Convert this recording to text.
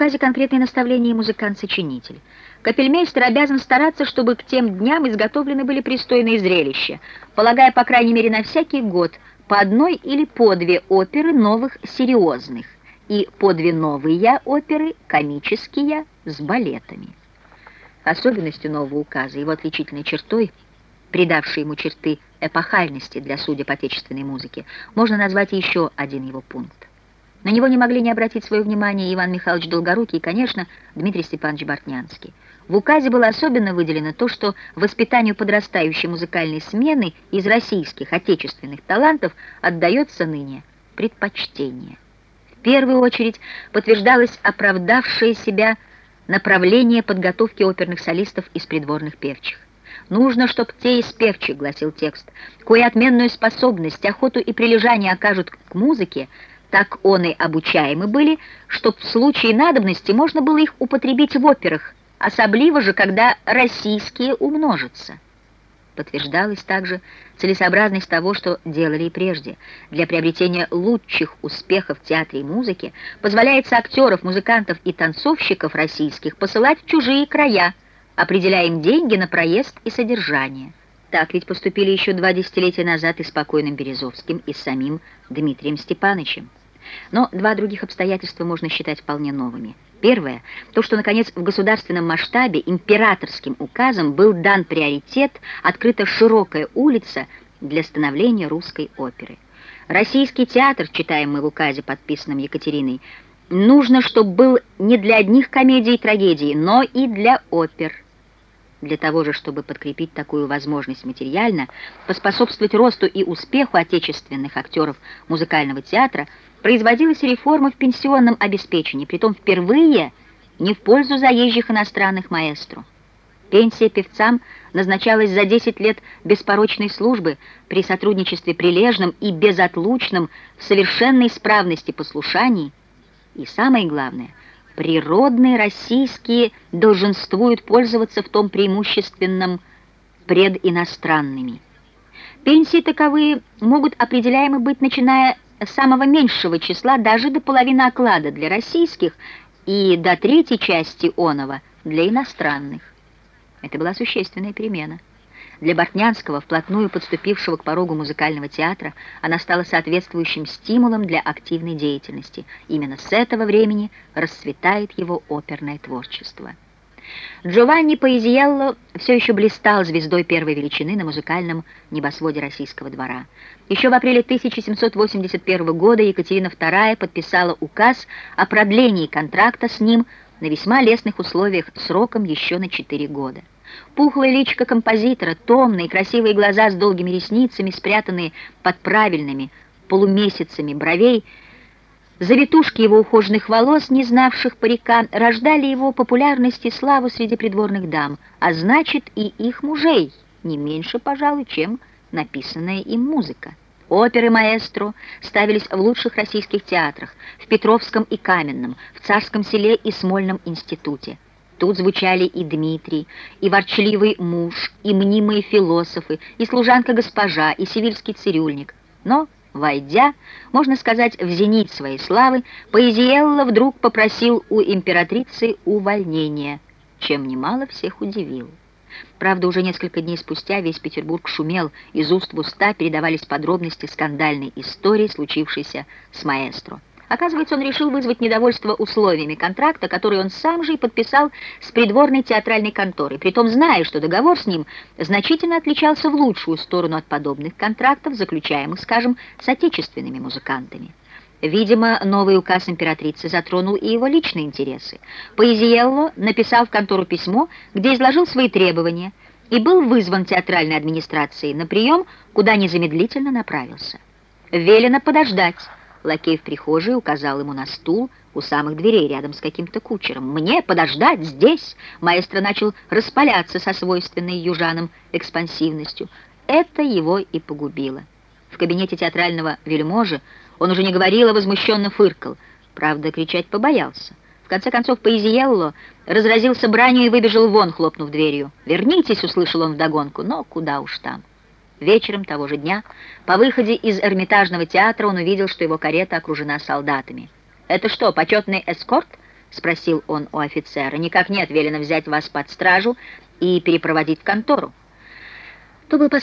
указе конкретные наставления музыкант-сочинитель. Капельмейстер обязан стараться, чтобы к тем дням изготовлены были пристойные зрелища, полагая, по крайней мере, на всякий год по одной или по две оперы новых серьезных и по две новые оперы комические с балетами. Особенностью нового указа, его отличительной чертой, придавшей ему черты эпохальности для судеб отечественной музыки, можно назвать еще один его пункт. На него не могли не обратить свое внимание Иван Михайлович Долгорукий и, конечно, Дмитрий Степанович Бортнянский. В указе было особенно выделено то, что воспитанию подрастающей музыкальной смены из российских отечественных талантов отдается ныне предпочтение. В первую очередь подтверждалось оправдавшее себя направление подготовки оперных солистов из придворных певчих. «Нужно, чтоб те из певчих, — гласил текст, — кое отменную способность, охоту и прилежание окажут к музыке, так он и обучаемы были, чтоб в случае надобности можно было их употребить в операх, особливо же, когда российские умножатся. Подтверждалась также целесообразность того, что делали и прежде. Для приобретения лучших успехов в театре и музыке позволяется актеров, музыкантов и танцовщиков российских посылать в чужие края, определяя им деньги на проезд и содержание. Так ведь поступили еще два десятилетия назад и с покойным Березовским, и с самим Дмитрием Степановичем. Но два других обстоятельства можно считать вполне новыми. Первое – то, что, наконец, в государственном масштабе императорским указом был дан приоритет, открыта широкая улица для становления русской оперы. Российский театр, читаем мы в указе, подписанном Екатериной, нужно, чтобы был не для одних комедий и трагедий, но и для опер – для того же, чтобы подкрепить такую возможность материально, поспособствовать росту и успеху отечественных актеров музыкального театра, производилась реформа в пенсионном обеспечении, притом впервые не в пользу заезжих иностранных маэстро. Пенсия певцам назначалась за 10 лет беспорочной службы при сотрудничестве прилежном и безотлучном в совершенной исправности послушаний, и самое главное, природные российские долженствуют пользоваться в том преимущественном пред иностранными. Пенсии таковые могут определяемы быть, начиная с самого меньшего числа даже до половины оклада для российских и до третьей части оного для иностранных. Это была существенная перемена. Для Бортнянского, вплотную подступившего к порогу музыкального театра, она стала соответствующим стимулом для активной деятельности. Именно с этого времени расцветает его оперное творчество. Джованни Поэзиелло все еще блистал звездой первой величины на музыкальном небосводе российского двора. Еще в апреле 1781 года Екатерина II подписала указ о продлении контракта с ним на весьма лестных условиях сроком еще на 4 года. Пухлое личико композитора, томные красивые глаза с долгими ресницами, спрятанные под правильными полумесяцами бровей, завитушки его ухоженных волос, не знавших парика, рождали его популярность и славу среди придворных дам, а значит и их мужей, не меньше, пожалуй, чем написанная им музыка. Оперы маэстро ставились в лучших российских театрах, в Петровском и Каменном, в Царском селе и Смольном институте. Тут звучали и Дмитрий, и ворчливый муж, и мнимые философы, и служанка-госпожа, и сивильский цирюльник. Но, войдя, можно сказать, в зенит своей славы, Поэзиелло вдруг попросил у императрицы увольнения, чем немало всех удивил. Правда, уже несколько дней спустя весь Петербург шумел, из уст в уста передавались подробности скандальной истории, случившейся с маэстро. Оказывается, он решил вызвать недовольство условиями контракта, который он сам же и подписал с придворной театральной конторой, притом зная, что договор с ним значительно отличался в лучшую сторону от подобных контрактов, заключаемых, скажем, с отечественными музыкантами. Видимо, новый указ императрицы затронул и его личные интересы. Поэзиелло написал в контору письмо, где изложил свои требования, и был вызван театральной администрацией на прием, куда незамедлительно направился. Велено подождать. Лакей в прихожей указал ему на стул у самых дверей рядом с каким-то кучером. «Мне подождать здесь!» Маэстро начал распаляться со свойственной южанам экспансивностью. Это его и погубило. В кабинете театрального вельможи он уже не говорил, а возмущенно фыркал. Правда, кричать побоялся. В конце концов, Поэзиелло разразился бранью и выбежал вон, хлопнув дверью. «Вернитесь!» — услышал он вдогонку, но куда уж там. Вечером того же дня, по выходе из Эрмитажного театра, он увидел, что его карета окружена солдатами. «Это что, почетный эскорт?» — спросил он у офицера. «Никак нет, велено взять вас под стражу и перепроводить в контору». То был